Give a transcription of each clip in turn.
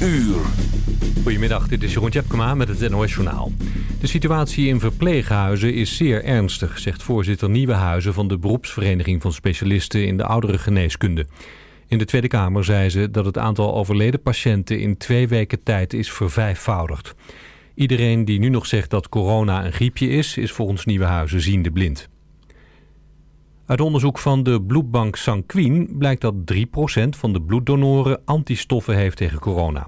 uur. Goedemiddag, dit is Jeroen Tjepkema met het NOS Journaal. De situatie in verpleeghuizen is zeer ernstig, zegt voorzitter Nieuwenhuizen van de beroepsvereniging van specialisten in de oudere geneeskunde. In de Tweede Kamer zei ze dat het aantal overleden patiënten in twee weken tijd is vervijfvoudigd. Iedereen die nu nog zegt dat corona een griepje is, is volgens Nieuwenhuizen ziende blind. Uit onderzoek van de bloedbank Sanquin blijkt dat 3% van de bloeddonoren antistoffen heeft tegen corona.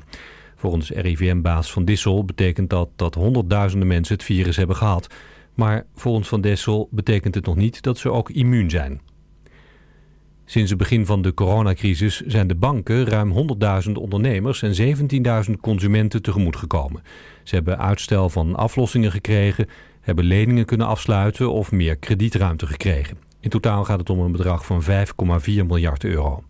Volgens RIVM-baas Van Dissel betekent dat dat honderdduizenden mensen het virus hebben gehad. Maar volgens Van Dissel betekent het nog niet dat ze ook immuun zijn. Sinds het begin van de coronacrisis zijn de banken ruim 100.000 ondernemers en 17.000 consumenten tegemoet gekomen. Ze hebben uitstel van aflossingen gekregen, hebben leningen kunnen afsluiten of meer kredietruimte gekregen. In totaal gaat het om een bedrag van 5,4 miljard euro.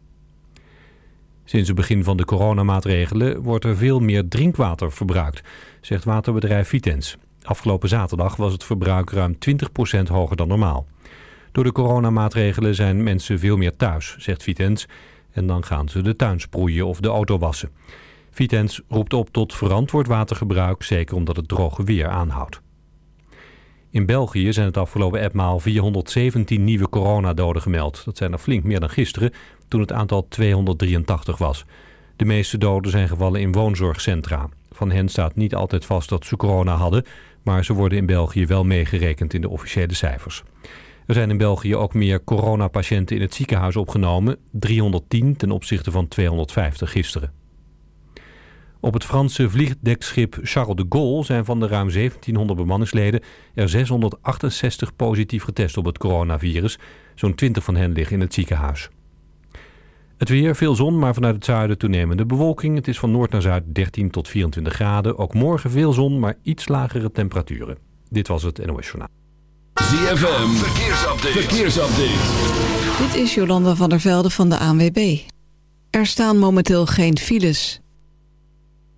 Sinds het begin van de coronamaatregelen wordt er veel meer drinkwater verbruikt, zegt waterbedrijf Vitens. Afgelopen zaterdag was het verbruik ruim 20% hoger dan normaal. Door de coronamaatregelen zijn mensen veel meer thuis, zegt Vitens. En dan gaan ze de tuin sproeien of de auto wassen. Vitens roept op tot verantwoord watergebruik, zeker omdat het droge weer aanhoudt. In België zijn het afgelopen etmaal 417 nieuwe coronadoden gemeld. Dat zijn er flink meer dan gisteren, toen het aantal 283 was. De meeste doden zijn gevallen in woonzorgcentra. Van hen staat niet altijd vast dat ze corona hadden... maar ze worden in België wel meegerekend in de officiële cijfers. Er zijn in België ook meer coronapatiënten in het ziekenhuis opgenomen. 310 ten opzichte van 250 gisteren. Op het Franse vliegdekschip Charles de Gaulle zijn van de ruim 1700 bemanningsleden er 668 positief getest op het coronavirus. Zo'n 20 van hen liggen in het ziekenhuis. Het weer, veel zon, maar vanuit het zuiden toenemende bewolking. Het is van noord naar zuid 13 tot 24 graden. Ook morgen veel zon, maar iets lagere temperaturen. Dit was het NOS Journaal. ZFM, verkeersupdate. verkeersupdate. Dit is Jolanda van der Velde van de ANWB. Er staan momenteel geen files.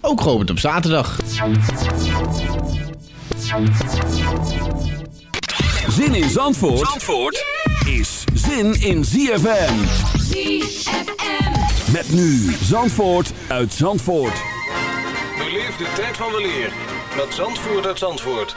ook geopend op zaterdag. Zin in Zandvoort, Zandvoort is zin in ZFM. ZFM. Met nu Zandvoort uit Zandvoort. Beleef de tijd van weleer met Zandvoort uit Zandvoort.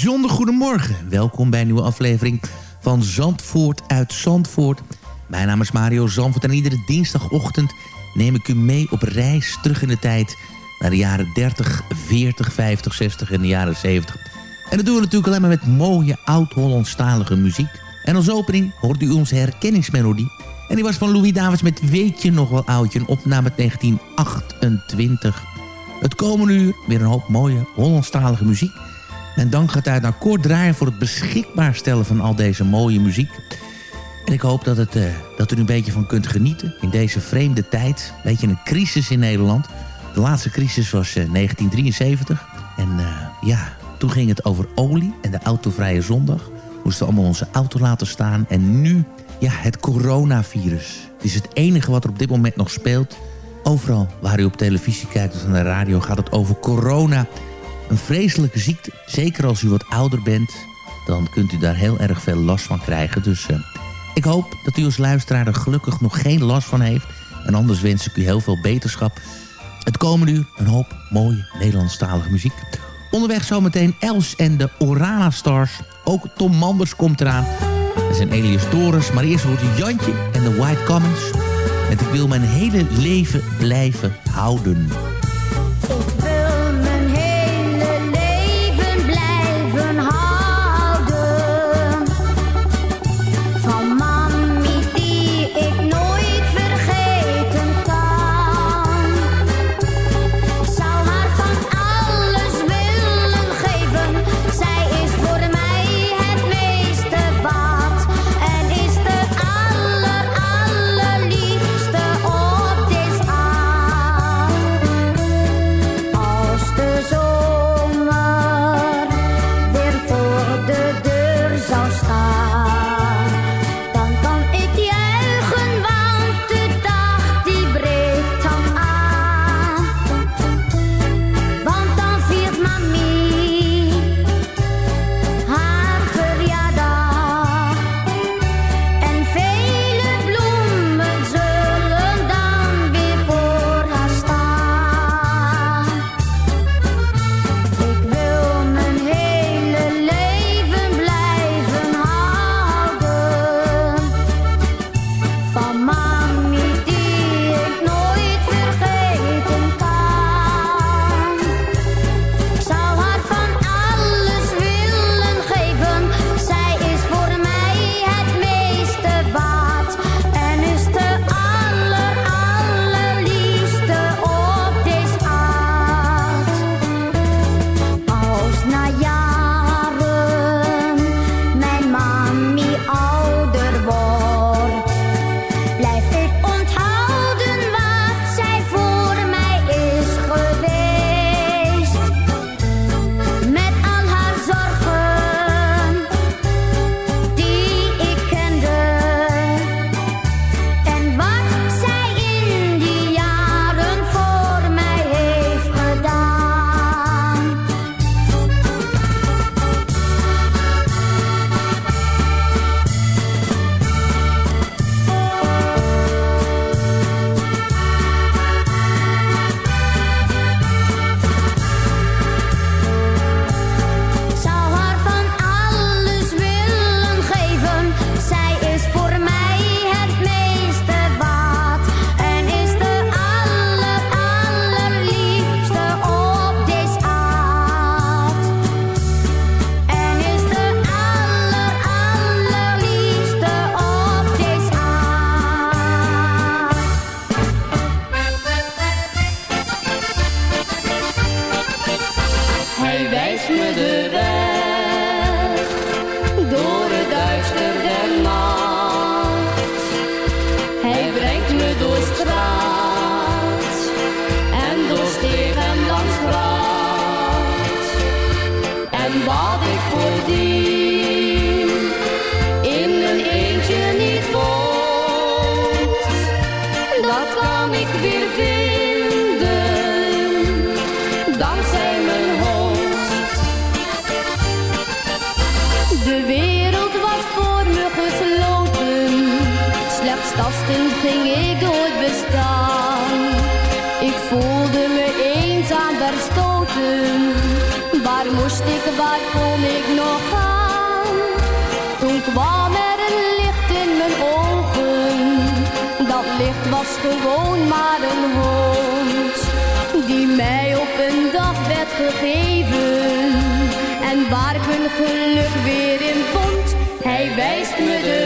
Bijzonder goedemorgen. Welkom bij een nieuwe aflevering van Zandvoort uit Zandvoort. Mijn naam is Mario Zandvoort en iedere dinsdagochtend neem ik u mee op reis terug in de tijd... naar de jaren 30, 40, 50, 60 en de jaren 70. En dat doen we natuurlijk alleen maar met mooie oud-Hollandstalige muziek. En als opening hoort u onze herkenningsmelodie. En die was van Louis Davids met Weet je nog wel oudje, een opname uit 1928. Het komende uur weer een hoop mooie Hollandstalige muziek. En dank gaat uit naar Kort Draaier voor het beschikbaar stellen van al deze mooie muziek. En ik hoop dat, het, eh, dat u er een beetje van kunt genieten in deze vreemde tijd. Een beetje een crisis in Nederland. De laatste crisis was eh, 1973. En eh, ja, toen ging het over olie en de autovrije zondag. Moesten we allemaal onze auto laten staan. En nu, ja, het coronavirus. Het is het enige wat er op dit moment nog speelt. Overal waar u op televisie kijkt of naar de radio gaat het over corona. Een vreselijke ziekte. Zeker als u wat ouder bent, dan kunt u daar heel erg veel last van krijgen. Dus eh, ik hoop dat u als luisteraar er gelukkig nog geen last van heeft. En anders wens ik u heel veel beterschap. Het komende uur een hoop mooie Nederlandstalige muziek. Onderweg zometeen Els en de Orana Stars. Ook Tom Manders komt eraan. Er zijn Elias Torres, maar eerst hoort u Jantje en de White Commons. Met ik wil mijn hele leven blijven houden. Waar moest ik, waar kon ik nog gaan? Toen kwam er een licht in mijn ogen. Dat licht was gewoon maar een hond. Die mij op een dag werd gegeven. En waar ik mijn geluk weer in vond. Hij wijst me de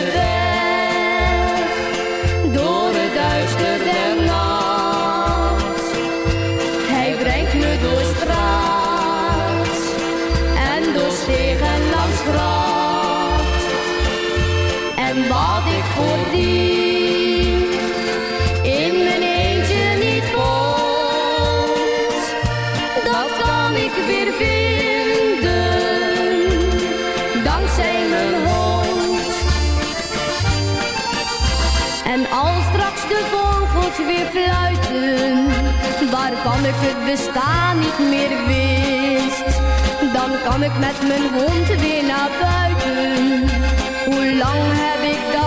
weer fluiten, waarvan ik het bestaan niet meer wist. Dan kan ik met mijn hond weer naar buiten, hoe lang heb ik dat?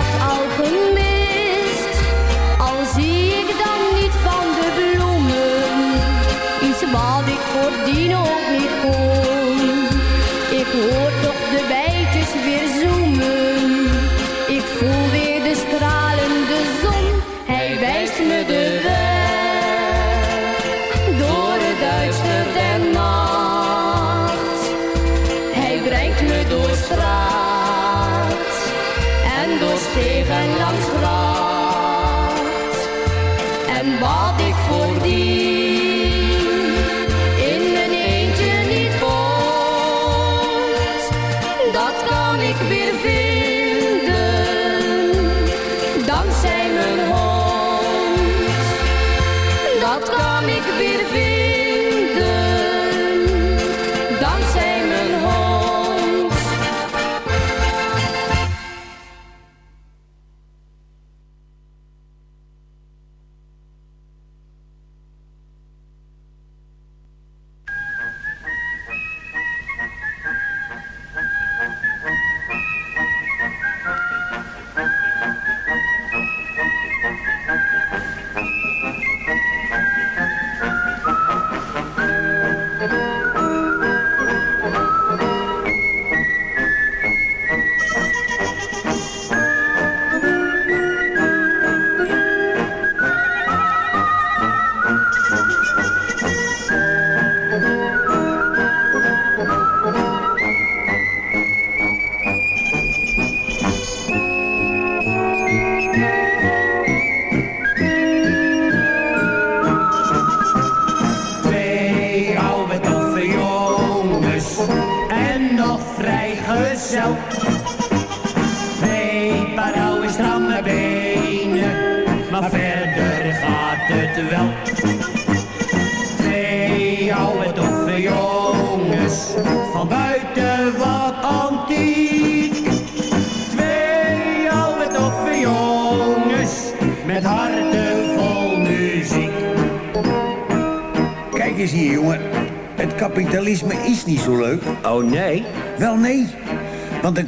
be the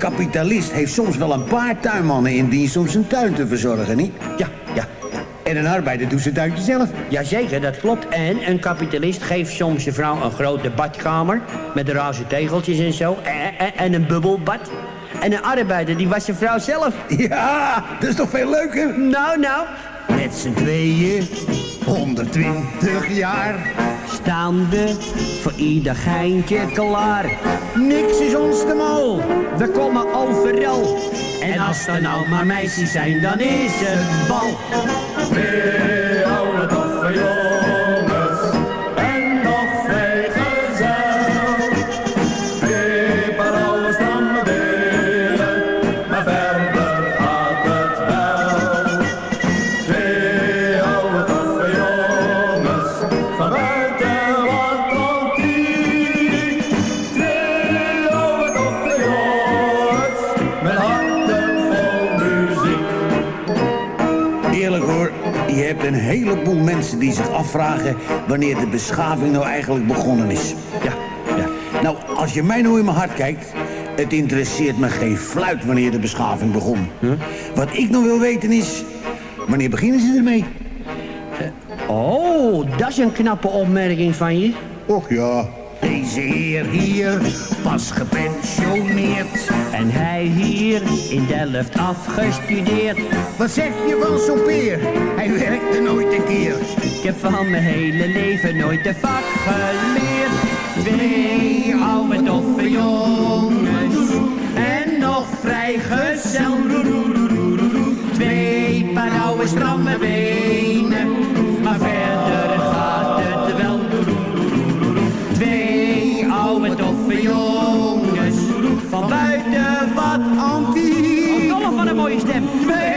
kapitalist heeft soms wel een paar tuinmannen in dienst om zijn tuin te verzorgen, niet? Ja, ja. En een arbeider doet zijn tuintje zelf. Jazeker, dat klopt. En een kapitalist geeft soms zijn vrouw een grote badkamer... met roze tegeltjes en zo. En, en, en een bubbelbad. En een arbeider, die was zijn vrouw zelf. Ja, dat is toch veel leuker? Nou, nou. Met z'n tweeën, 120 jaar. Staan we voor ieder geintje klaar. Niks is ons te mal. We komen overal. En als er nou maar meisjes zijn, dan is het bal. Afvragen... wanneer de beschaving nou eigenlijk begonnen is. Ja, ja. Nou, als je mij nou in mijn hart kijkt... het interesseert me geen fluit wanneer de beschaving begon. Wat ik nog wil weten is... wanneer beginnen ze ermee? Oh, dat is een knappe opmerking van je. Och ja, deze heer hier, pas gepensioneerd. En hij hier in Delft afgestudeerd. Wat zeg je van zo'n peer? Hij werkte nooit een keer. Ik heb van mijn hele leven nooit de vak geleerd. Twee oude doffe jongens en nog vrijgezel. Twee paar oude stramme benen, nog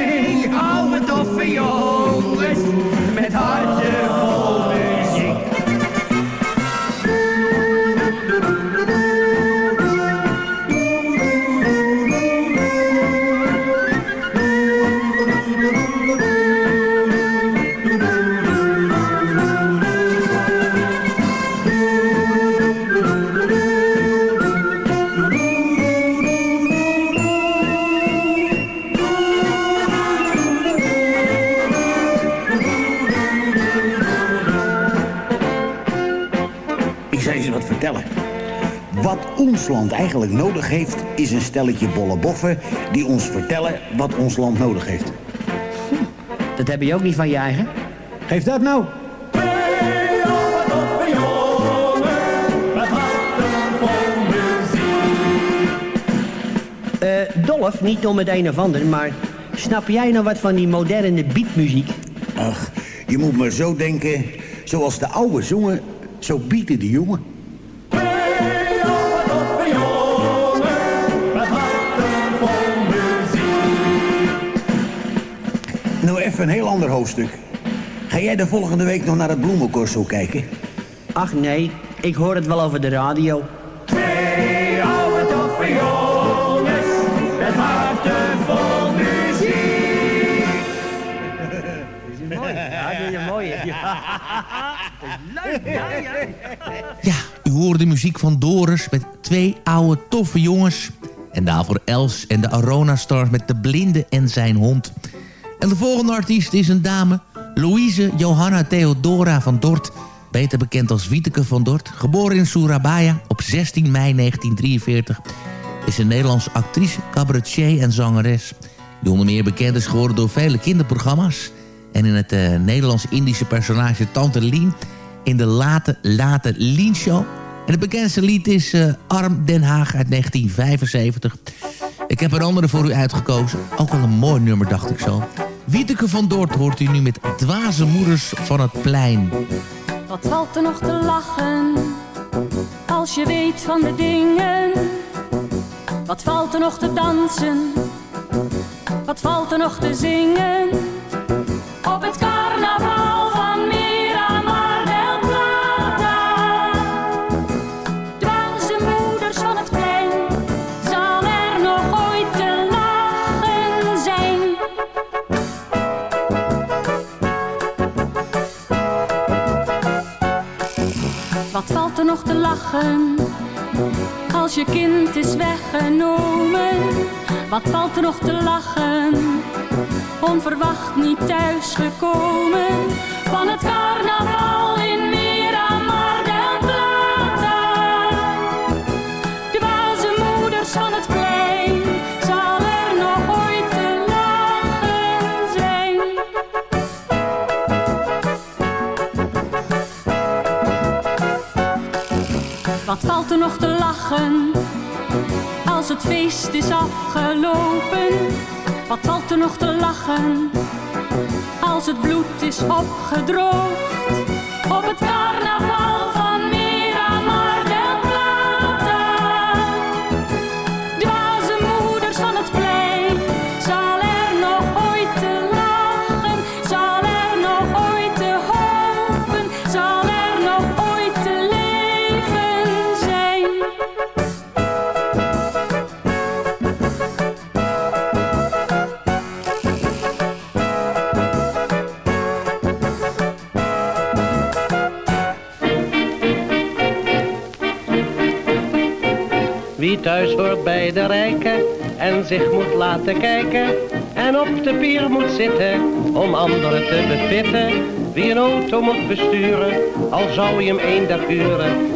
Wat ons land eigenlijk nodig heeft, is een stelletje bolle boffen... die ons vertellen wat ons land nodig heeft. Dat heb je ook niet van je eigen? Geef dat nou. Eh, Dolf, niet om het een of ander, maar snap jij nou wat van die moderne beatmuziek? Ach, je moet maar zo denken. Zoals de oude zongen, zo bieten de jongen. Een heel ander hoofdstuk. Ga jij de volgende week nog naar het bloemencorso kijken? Ach nee, ik hoor het wel over de radio. Twee oude toffe jongens, met harten vol muziek. Mooi, ja, is mooi. Ja. Leuk, ja, ja. Ja, u hoorde de muziek van Doris met twee oude toffe jongens. En daarvoor Els en de Arona Stars met De Blinde en zijn hond. En de volgende artiest is een dame, Louise Johanna Theodora van Dort. Beter bekend als Wieteke van Dort. Geboren in Surabaya op 16 mei 1943. Is een Nederlandse actrice, cabaretier en zangeres. Die onder meer bekend is geworden door vele kinderprogramma's. En in het eh, Nederlands-Indische personage Tante Lien in de late, late Lien Show. En het bekendste lied is eh, Arm Den Haag uit 1975. Ik heb een andere voor u uitgekozen. Ook wel een mooi nummer, dacht ik zo. Wieteke van Dort hoort u nu met Dwaze Moeders van het Plein. Wat valt er nog te lachen als je weet van de dingen? Wat valt er nog te dansen? Wat valt er nog te zingen? Valt er nog te lachen? Als je kind is weggenomen. Wat valt er nog te lachen? Onverwacht niet thuisgekomen. Van het Wat valt er nog te lachen als het feest is afgelopen? Wat valt er nog te lachen als het bloed is opgedroogd? Op het carnaval thuis hoort bij de rijken en zich moet laten kijken en op de pier moet zitten om anderen te bevitten. Wie een auto moet besturen, al zou je hem één dag huren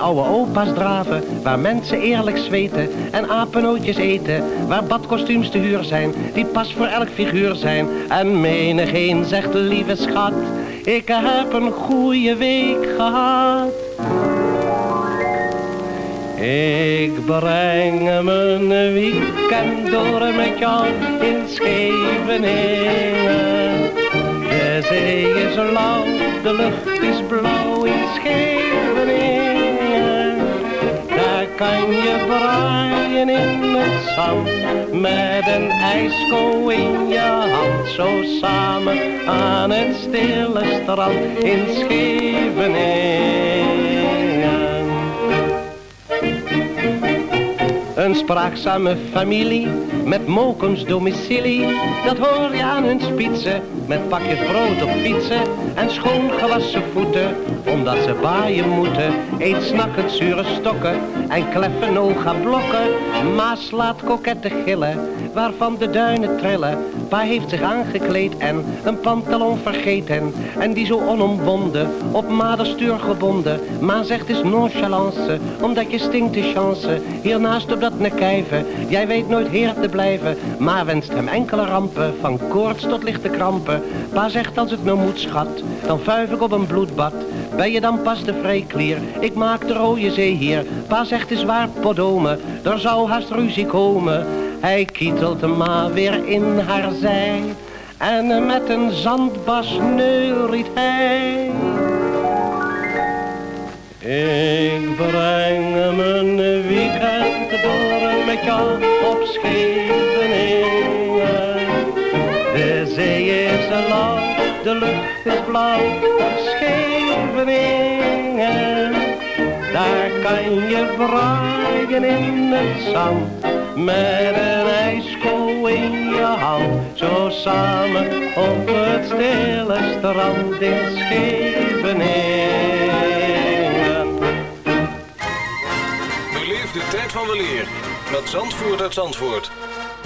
oude opa's draven, waar mensen eerlijk zweten en apennootjes eten, waar badkostuums te huur zijn, die pas voor elk figuur zijn. En menigeen zegt lieve schat, ik heb een goede week gehad. Ik breng mijn weekend door met jou in Scheveningen. De zee is lauw, de lucht is blauw in Scheveningen. Kan je braaien in het zand met een ijsko in je hand. Zo samen aan het stille strand in Scheveningen. Spraakzame familie met mokums domicilie. Dat hoor je aan hun spitsen met pakjes brood op fietsen en schoon gewassen voeten. Omdat ze baaien moeten, eet snakkend zure stokken en kleffen oga blokken. Ma slaat kokette gillen, waarvan de duinen trillen. Pa heeft zich aangekleed en een pantalon vergeten. En die zo onomwonden, op ma de stuur gebonden. Ma zegt is nonchalance, omdat je stinkt de chance. Hiernaast op dat nekijven, jij weet nooit heer te blijven. Ma wenst hem enkele rampen, van koorts tot lichte krampen. Pa zegt als het nou moet schat, dan vuif ik op een bloedbad. Ben je dan pas de vrijklier, ik maak de rode zee hier. Pa zegt is waar podome, er zou haast ruzie komen. Hij kietelt ma weer in haar zij. En met een zandbas neuriet hij. Ik breng mijn weekend door met jou op Scheveningen. De zee is lauw, de lucht is blauw Scheveningen. Daar kan je braaien in het zand met een ijsko in je hand. Zo samen op het stille strand in Scheveningen. Beleef de tijd van weleer met Zandvoort uit Zandvoort.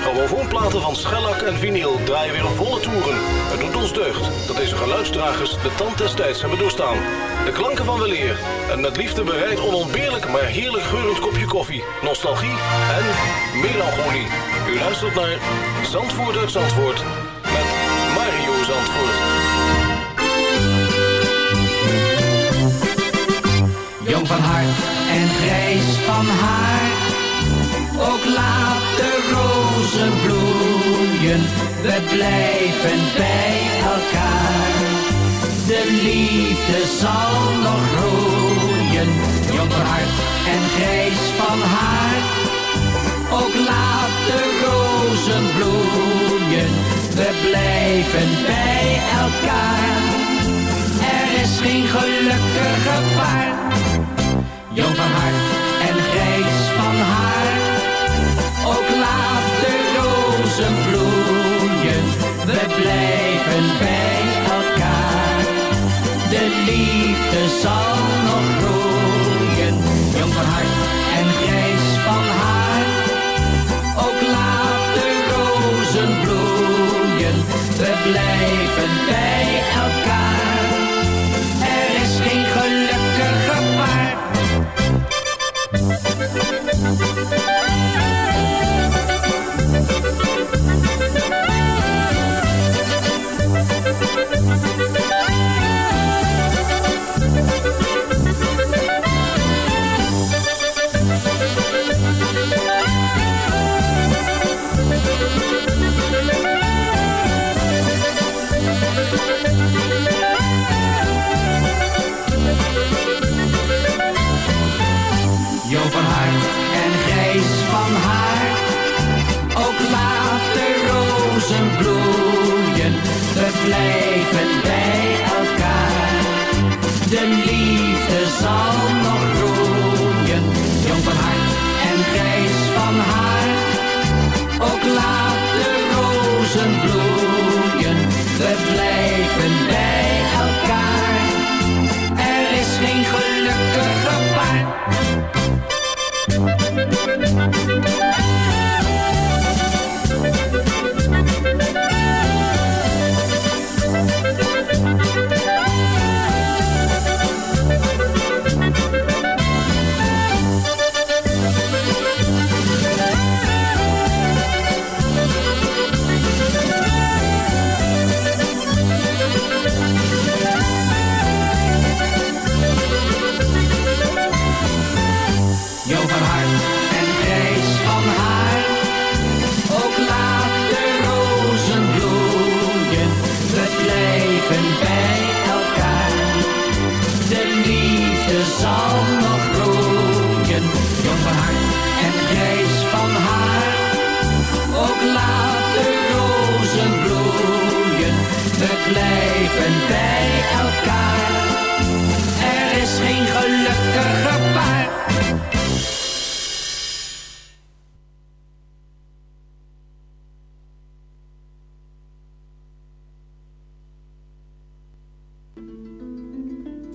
Grammofoonplaten van schellak en vinyl draaien weer op volle toeren. Het doet ons deugd dat deze geluidsdragers de tand des tijds hebben doorstaan. De klanken van weleer en met liefde bereid onontbeerlijk maar heerlijk geurend kopje koffie, nostalgie en melancholie. U luistert naar Zandvoort uit Zandvoort met Mario Zandvoort. Jong van hart en grijs van haar. Ook laat de rozen bloeien. We blijven bij elkaar. De liefde zal nog groeien. Jong van hart en grijs van haar. Ook laat de rozen bloeien. We blijven bij elkaar. Er is geen gelukkige paar. Jong van hart en grijs van haar. De liefde zal nog groeien. Jong hart en grijs van haar. Ook laat de rozen bloeien. We blijven bij elkaar.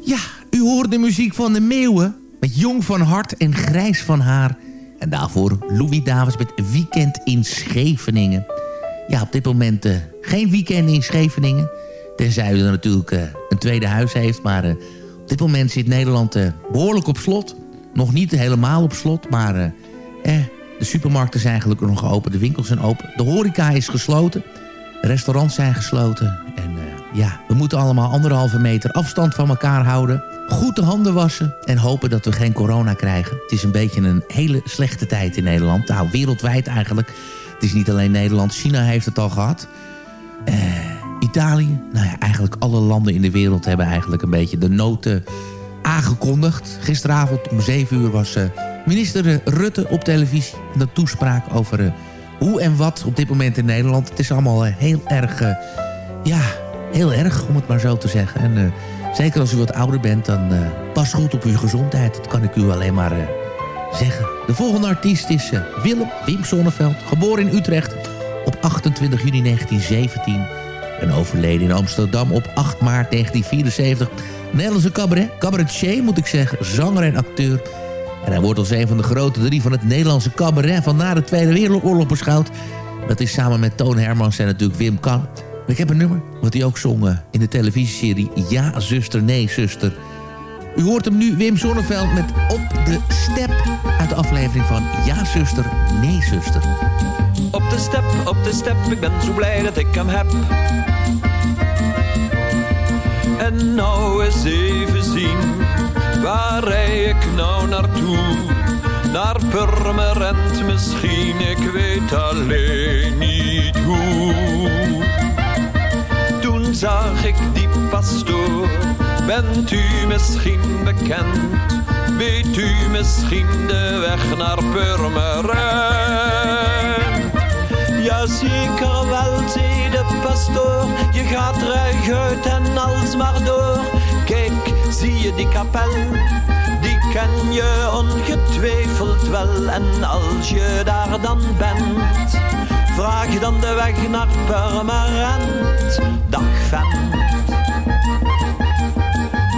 Ja, u hoort de muziek van de Meeuwen. Met Jong van Hart en Grijs van Haar. En daarvoor Louis Davids met Weekend in Scheveningen. Ja, op dit moment eh, geen weekend in Scheveningen. Tenzij u er natuurlijk eh, een tweede huis heeft. Maar eh, op dit moment zit Nederland eh, behoorlijk op slot. Nog niet helemaal op slot, maar eh, de supermarkten zijn gelukkig nog open. De winkels zijn open. De horeca is gesloten. Restaurants zijn gesloten. En ja, we moeten allemaal anderhalve meter afstand van elkaar houden. Goed de handen wassen en hopen dat we geen corona krijgen. Het is een beetje een hele slechte tijd in Nederland. Nou, wereldwijd eigenlijk. Het is niet alleen Nederland. China heeft het al gehad. Eh, Italië. Nou ja, eigenlijk alle landen in de wereld hebben eigenlijk een beetje de noten aangekondigd. Gisteravond om 7 uur was eh, minister eh, Rutte op televisie. En dat toespraak over hoe en wat op dit moment in Nederland. Het is allemaal heel erg, ja, heel erg om het maar zo te zeggen. En eh, zeker als u wat ouder bent, dan eh, pas goed op uw gezondheid. Dat kan ik u alleen maar eh, zeggen. De volgende artiest is Willem Wim Sonneveld. Geboren in Utrecht op 28 juni 1917. En overleden in Amsterdam op 8 maart 1974. Nederlandse cabaret, cabaretier moet ik zeggen, zanger en acteur. En hij wordt als een van de grote drie van het Nederlandse cabaret van na de Tweede Wereldoorlog beschouwd. Dat is samen met Toon Hermans en natuurlijk Wim Kan. Ik heb een nummer wat hij ook zong eh, in de televisieserie Ja, zuster, nee, zuster. U hoort hem nu, Wim Zonneveld, met Op de Step... uit de aflevering van Ja, zuster, nee, zuster. Op de step, op de step, ik ben zo blij dat ik hem heb. En nou eens even zien, waar rij ik nou naartoe? Naar Purmerend misschien, ik weet alleen bent u misschien bekend? Weet u misschien de weg naar Purmerend? Ja, zeker wel, zei de pastoor. Je gaat uit en alsmaar door. Kijk, zie je die kapel? Die ken je ongetwijfeld wel. En als je daar dan bent, vraag dan de weg naar Purmerend. Dag vent.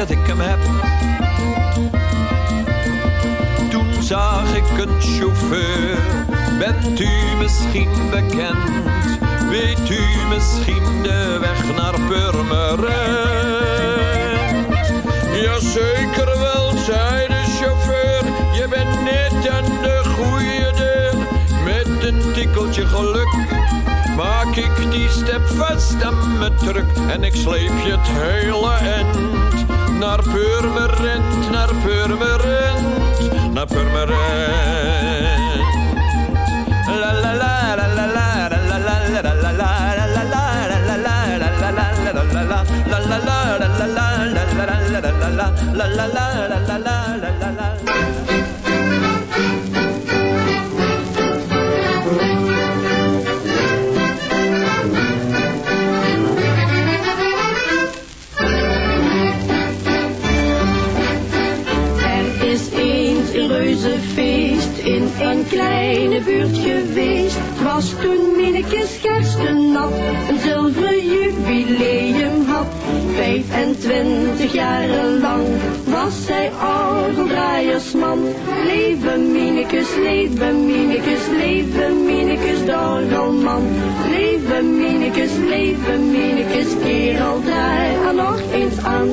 Dat ik hem heb. Toen zag ik een chauffeur, bent u misschien bekend? Weet u misschien de weg naar Purmerend? Jazeker wel, zei de chauffeur, je bent net aan de goede deur. Met een tikkeltje geluk maak ik die step vast aan mijn truck en ik sleep je het hele end naar Purmerend, naar Purmerend, naar Purmerend. La la la la la la la la la la la la la la Er buurt geweest. Was toen Minnekes Gerstenat een zilveren jubileum had. 25 jaren lang was zij orgeldraaiersman. Leven Minnekes, leven Minnekes, leven Minnekes, de orgelman. Leven Minnekes, leven Minnekes, kerel draai er nog eens aan.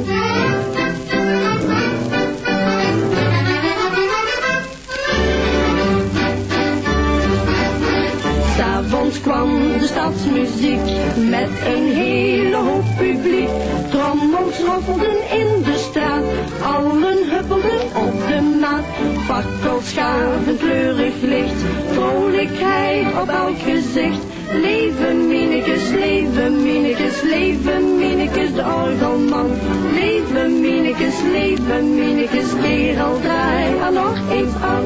Kwam de stadsmuziek met een hele hoop publiek. Trommels roffelden in de straat, allen huppelden op de maat. Fakkels gaven kleurig licht, vrolijkheid op elk gezicht. Leven Minnekes, leven Minnekes, leven Minnekes de orgelman. Leven Minnekes, leven Minnekes, kerel draai er nog eens aan.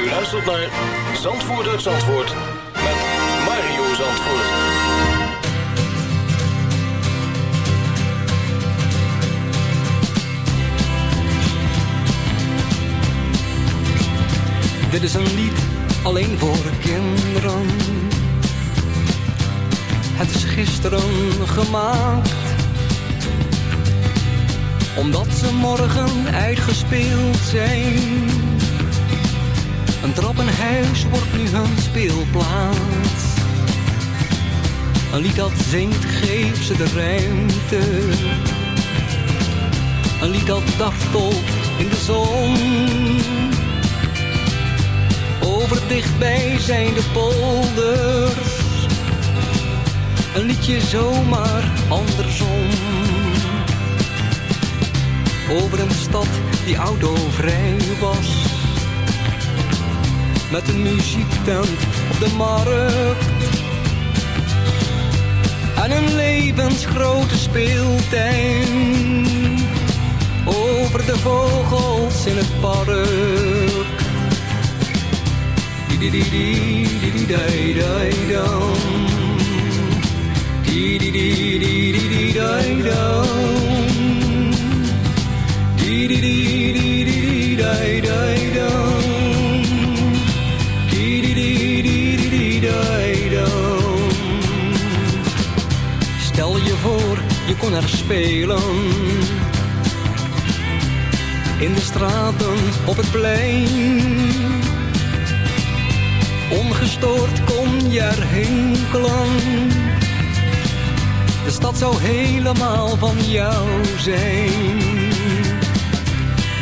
U luistert naar Zandvoort uit Zandvoort met Mario Zandvoort. Dit is een lied alleen voor kinderen. Het is gisteren gemaakt. Omdat ze morgen uitgespeeld zijn. Een trappenhuis wordt nu hun speelplaats. Een lied dat zingt, geeft ze de ruimte. Een lied dat dartelt in de zon. Over dichtbij zijn de polders. Een liedje zomaar andersom. Over een stad die autovrij was. Met een muziektent op de markt. En een levensgrote speeltuin. Over de vogels in het park. Stel je kon er spelen. In de straten, op het plein Ongestoord kon je er hinkelen. De stad zou helemaal van jou zijn.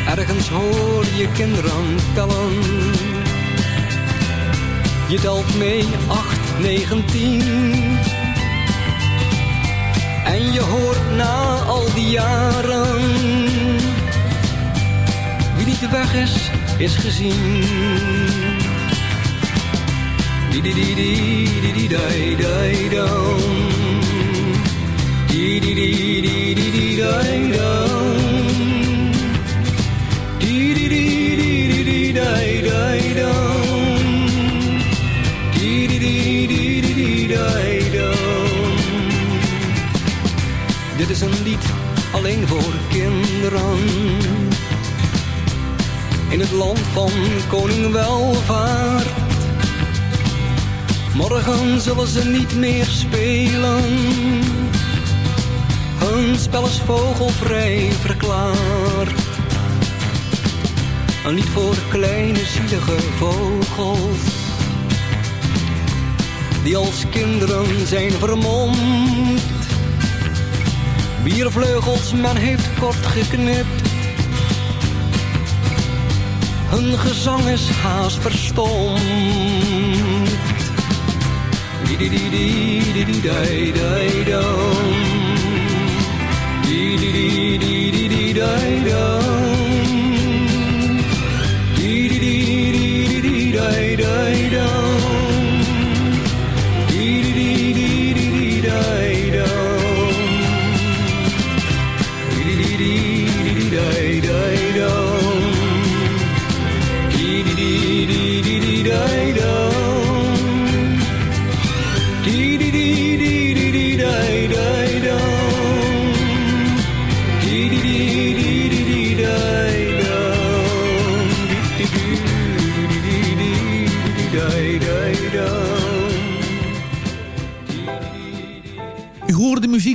Ergens hoor je kinderen tellen. Je telt mee 8, 19. En je hoort na al die jaren. Wie niet weg is, is gezien. Di di di een lied alleen voor kinderen. In het land van koning welvaart Morgen zullen ze niet meer spelen. Hun spel is vogelvrij verklaard. Een lied voor kleine zielige vogels. Die als kinderen zijn vermomd. Wier vleugels men heeft kort geknipt. Hun gezang is haast verstomd. Di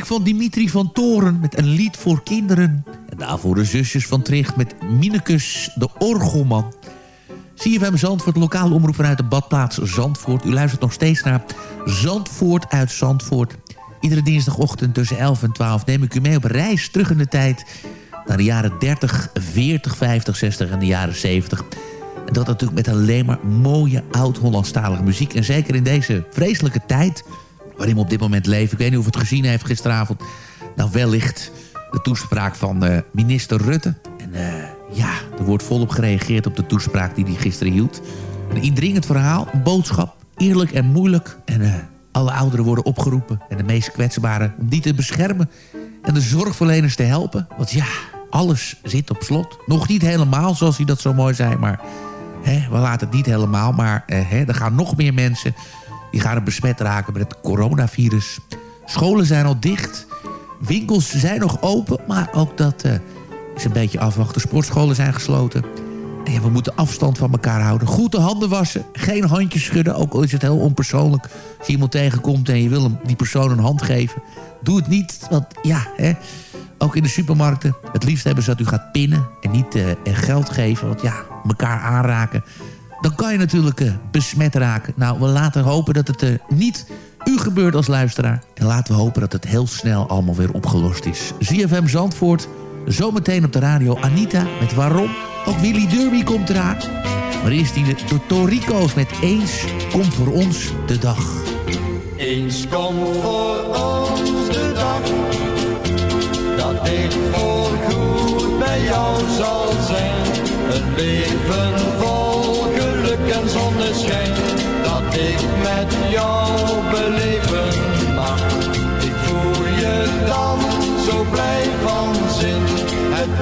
van Dimitri van Toren met een lied voor kinderen. En daarvoor de zusjes van Tricht met Minecus de Orgelman. CFM Zandvoort, lokale omroep vanuit de badplaats Zandvoort. U luistert nog steeds naar Zandvoort uit Zandvoort. Iedere dinsdagochtend tussen 11 en 12 neem ik u mee op reis terug in de tijd... naar de jaren 30, 40, 50, 60 en de jaren 70... En dat natuurlijk met alleen maar mooie oud-Hollandstalige muziek. En zeker in deze vreselijke tijd waarin we op dit moment leven. Ik weet niet of het gezien heeft gisteravond. Nou, wellicht de toespraak van eh, minister Rutte. En eh, ja, er wordt volop gereageerd op de toespraak die hij gisteren hield. Een indringend verhaal, een boodschap. Eerlijk en moeilijk. En eh, alle ouderen worden opgeroepen. En de meest kwetsbaren om die te beschermen. En de zorgverleners te helpen. Want ja, alles zit op slot. Nog niet helemaal zoals hij dat zo mooi zei, maar... We laten het niet helemaal, maar er gaan nog meer mensen... die gaan besmet raken met het coronavirus. Scholen zijn al dicht. Winkels zijn nog open, maar ook dat eh, is een beetje afwachten. Sportscholen zijn gesloten. En ja, we moeten afstand van elkaar houden. Goed de handen wassen. Geen handjes schudden. Ook al is het heel onpersoonlijk. Als je iemand tegenkomt en je wil hem, die persoon een hand geven. Doe het niet. Want ja, hè, ook in de supermarkten. Het liefst hebben ze dat u gaat pinnen. En niet er geld geven. Want ja, elkaar aanraken. Dan kan je natuurlijk eh, besmet raken. Nou, we laten hopen dat het eh, niet u gebeurt als luisteraar. En laten we hopen dat het heel snel allemaal weer opgelost is. ZFM Zandvoort. Zometeen op de radio Anita met Waarom. Ook Willy Derby komt eraan. Maar eerst die de Torrico's met Eens komt voor ons de dag. Eens komt voor ons de dag dat ik voorgoed bij jou zal zijn. Een leven vol en zonneschijn, dat ik met jou beleven mag. Ik voel je dan zo blij van zin, het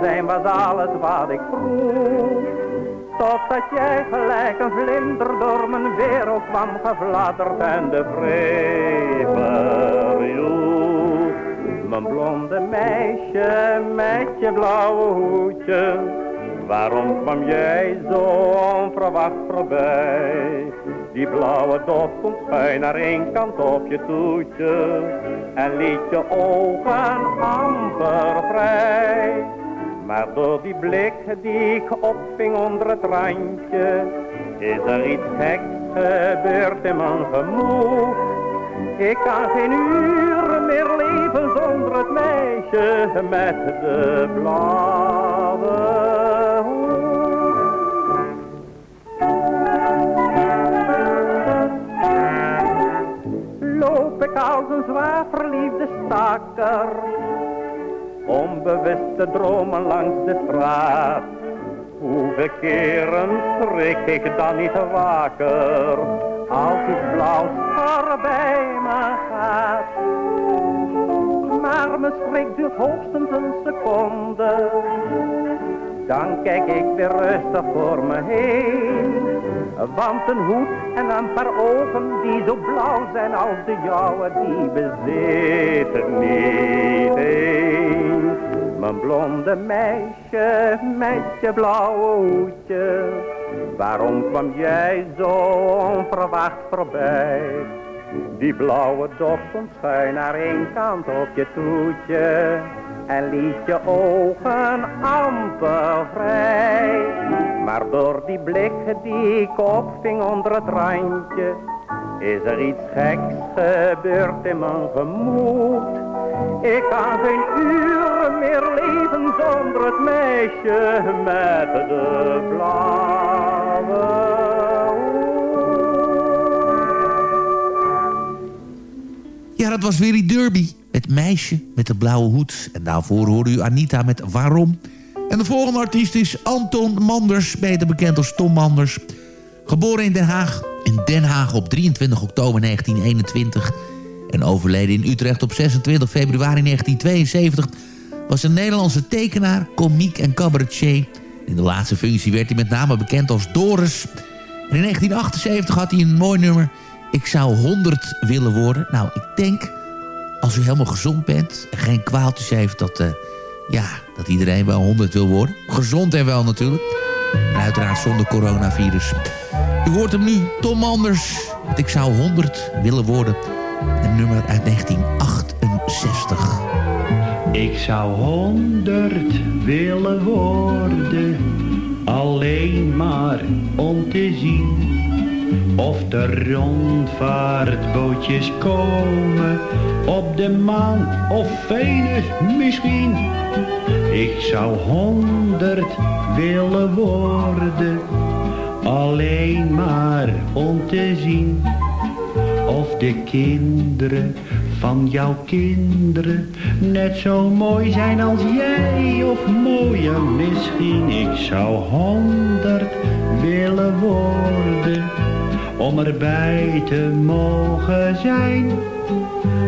Zijn was alles wat ik vroeg. Totdat jij gelijk een vlinder door mijn wereld kwam gefladderd en de vrede joeg. Mijn blonde meisje met je blauwe hoedje, waarom kwam jij zo onverwacht voorbij? Die blauwe dot komt schuin naar één kant op je toetje en liet je ogen amper vrij. Maar door die blik die ik opving onder het randje, is er iets geks gebeurd in mijn gemoed. Ik kan geen uren meer leven zonder het meisje met de blauwe Loop ik als een zwaar verliefde stakker onbewust te dromen langs de straat. Hoeveel keren schrik ik dan niet wakker, als iets blauws voorbij me gaat. Maar mijn schrik duurt hoogstens een seconde, dan kijk ik weer rustig voor me heen. Want een hoed en een paar ogen die zo blauw zijn als de jouwe, die bezit niet. Mijn blonde meisje met je blauwe hoedje, waarom kwam jij zo onverwacht voorbij? Die blauwe dop komt schuin naar één kant op je toetje en liet je ogen amper vrij. Maar door die blik die ik opving onder het randje, is er iets geks gebeurd in mijn gemoed. Ik kan geen uren meer leven zonder het meisje met de blauwe Ja, dat was Willy Derby. Het meisje met de blauwe hoed. En daarvoor hoorde u Anita met Waarom. En de volgende artiest is Anton Manders, beter bekend als Tom Manders. Geboren in Den Haag. In Den Haag op 23 oktober 1921. En overleden in Utrecht op 26 februari 1972... was een Nederlandse tekenaar, komiek en cabaretier. In de laatste functie werd hij met name bekend als Doris. In 1978 had hij een mooi nummer... Ik zou 100 willen worden. Nou, ik denk, als u helemaal gezond bent... en geen kwaaltjes heeft, dat, eh, ja, dat iedereen wel 100 wil worden. Gezond en wel natuurlijk. En uiteraard zonder coronavirus. U hoort hem nu, Tom Anders. Met Ik zou 100 willen worden. Een nummer uit 1968. Ik zou honderd willen worden, alleen maar om te zien of de rondvaartbootjes komen op de maan of Venus misschien. Ik zou honderd willen worden, alleen maar om te zien of de kinderen van jouw kinderen net zo mooi zijn als jij of mooier misschien. Ik zou honderd willen worden om erbij te mogen zijn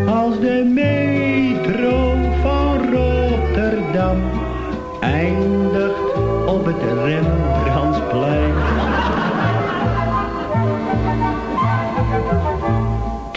als de metro van Rotterdam eindigt op het Rembrandtsplein.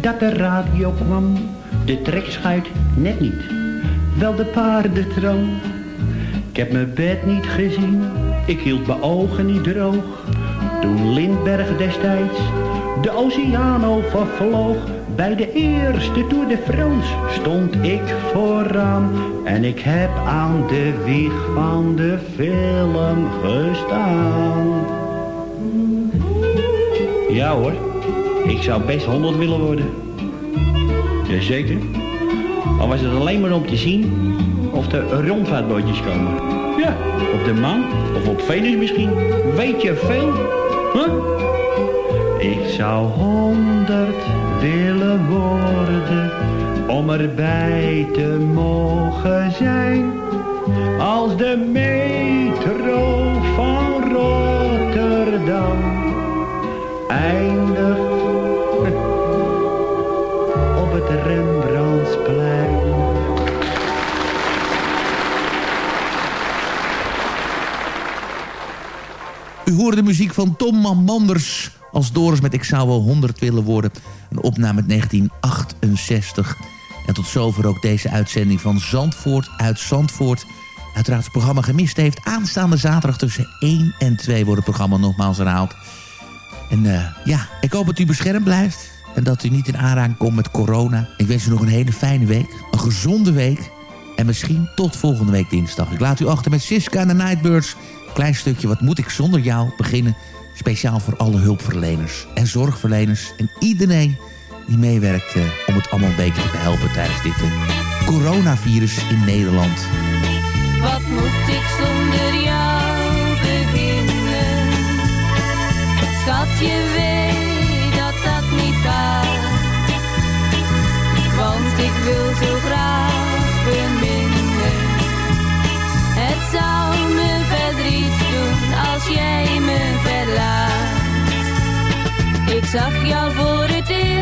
dat de radio kwam, de trekschuit net niet, wel de paardentram. Ik heb mijn bed niet gezien, ik hield mijn ogen niet droog. Toen Lindberg destijds de Oceaan vervloog, bij de eerste Tour de France stond ik vooraan. En ik heb aan de wieg van de film gestaan. Ja hoor, ik zou best honderd willen worden. Jazeker. Al was het alleen maar om te zien of er rondvaartbootjes komen. Ja, op de maan of op Venus misschien. Weet je veel? Huh? Ik zou honderd willen worden om erbij te mogen zijn. Als de metro van Rotterdam hoorde de muziek van Tom Manders als Doris met Ik zou wel 100 willen worden. Een opname uit 1968. En tot zover ook deze uitzending van Zandvoort uit Zandvoort. Uiteraard het programma gemist heeft. Aanstaande zaterdag tussen 1 en 2 wordt het programma nogmaals herhaald. En eh, ja, ik hoop dat u beschermd blijft. En dat u niet in aanraking komt met corona. Ik wens u nog een hele fijne week. Een gezonde week. En misschien tot volgende week dinsdag. Ik laat u achter met Siska en de Nightbirds. Klein stukje Wat moet ik zonder jou beginnen. Speciaal voor alle hulpverleners en zorgverleners. En iedereen die meewerkt eh, om het allemaal een beetje te behelpen tijdens dit eh, coronavirus in Nederland. Wat moet ik zonder jou beginnen? Schat, je weet jij me verlaat. Ik zag jou voor het eerst,